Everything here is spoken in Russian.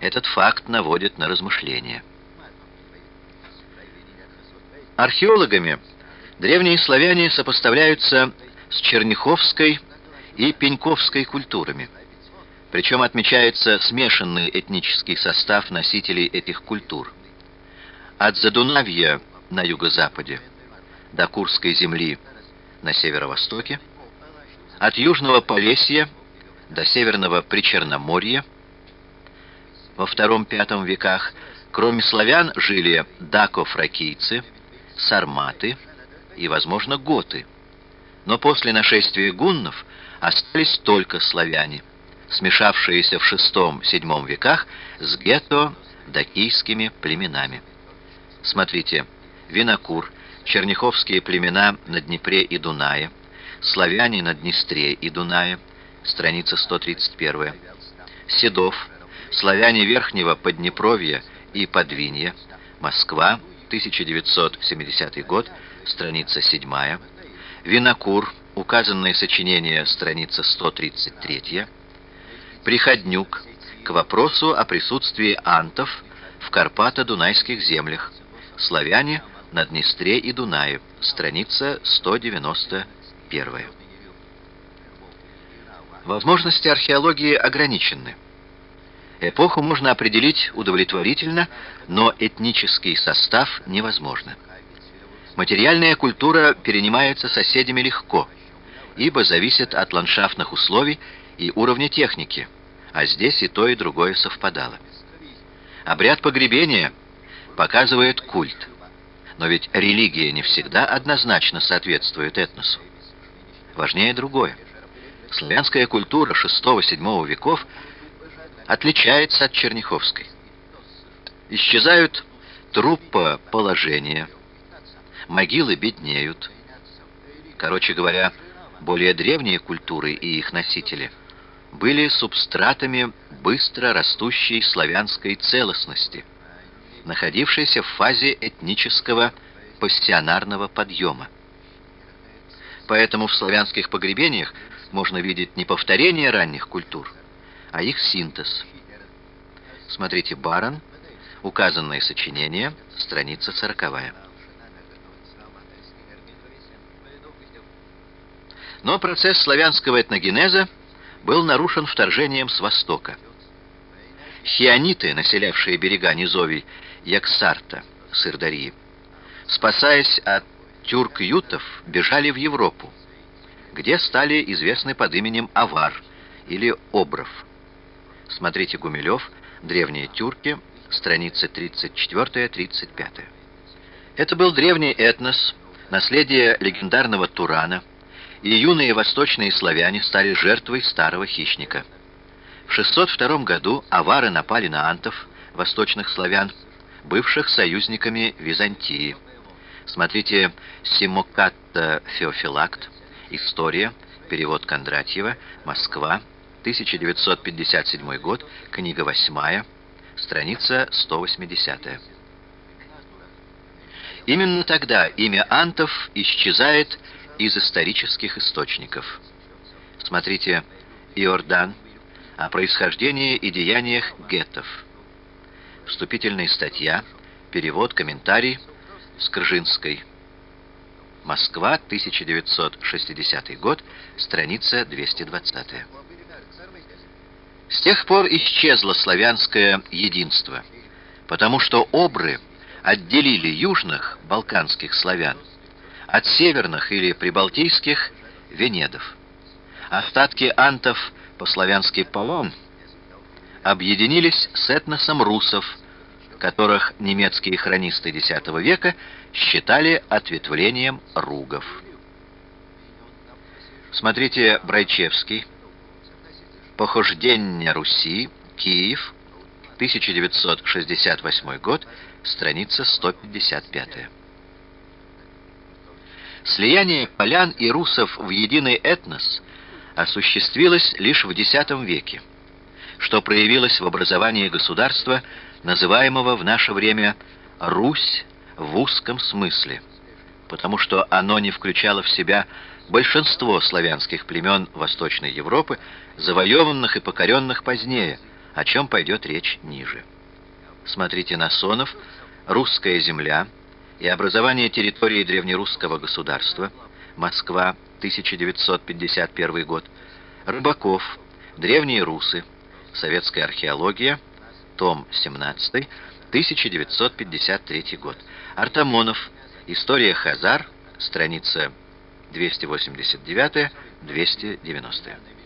Этот факт наводит на размышления. Археологами древние славяне сопоставляются с черняховской и пеньковской культурами. Причем отмечается смешанный этнический состав носителей этих культур. От Задунавья на юго-западе до Курской земли на северо-востоке, от Южного Полесья до Северного Причерноморья. Во II-V веках, кроме славян, жили дако-фракийцы, сарматы и, возможно, готы. Но после нашествия гуннов остались только славяне, смешавшиеся в VI-VII веках с гетто-дакийскими племенами. Смотрите, Винокур, черняховские племена на Днепре и Дунае, славяне на Днестре и Дунае, страница 131, Седов, славяне Верхнего Поднепровья и Подвинья, Москва, 1970 год, страница 7, Винокур, указанное сочинение, страница 133, Приходнюк, к вопросу о присутствии антов в Карпато-Дунайских землях, славяне на Днестре и Дунае, страница 191. Возможности археологии ограничены. Эпоху можно определить удовлетворительно, но этнический состав невозможно. Материальная культура перенимается соседями легко, ибо зависит от ландшафтных условий и уровня техники, а здесь и то, и другое совпадало. Обряд погребения показывает культ, но ведь религия не всегда однозначно соответствует этносу. Важнее другое. Славянская культура VI-VII веков отличается от черняховской. Исчезают труппа положения, могилы беднеют. Короче говоря, более древние культуры и их носители были субстратами быстро растущей славянской целостности, находившейся в фазе этнического пассионарного подъема. Поэтому в славянских погребениях можно видеть не повторение ранних культур, а их синтез. Смотрите «Барон», указанное сочинение, страница сороковая. Но процесс славянского этногенеза был нарушен вторжением с востока. Хиониты, населявшие берега низовий Яксарта, Сырдарьи, спасаясь от тюрк-ютов, бежали в Европу, где стали известны под именем Авар или Обров. Смотрите Гумилев, «Древние тюрки», страницы 34-35. Это был древний этнос, наследие легендарного Турана, и юные восточные славяне стали жертвой старого хищника. В 602 году авары напали на антов, восточных славян, бывших союзниками Византии. Смотрите Симокатта Феофилакт, История, перевод Кондратьева, Москва, 1957 год, книга 8, страница 180. Именно тогда имя антов исчезает из исторических источников. Смотрите Иордан о происхождении и деяниях геттов. Вступительная статья, перевод, комментарий Скржинской. Москва, 1960 год, страница 220. С тех пор исчезло славянское единство, потому что обры отделили южных балканских славян от северных или прибалтийских венедов. Остатки антов по-славянски полон объединились с этносом русов, которых немецкие хронисты X века считали ответвлением ругов. Смотрите Брайчевский, «Похождение Руси», Киев, 1968 год, страница 155. Слияние полян и русов в единый этнос осуществилось лишь в X веке, что проявилось в образовании государства, называемого в наше время «Русь» в узком смысле, потому что оно не включало в себя большинство славянских племен Восточной Европы, завоеванных и покоренных позднее, о чем пойдет речь ниже. Смотрите Насонов «Русская земля» и образование территории древнерусского государства, Москва, 1951 год, Рыбаков, Древние русы, Советская археология, том 17, 1953 год, Артамонов, История Хазар, страница 289-290.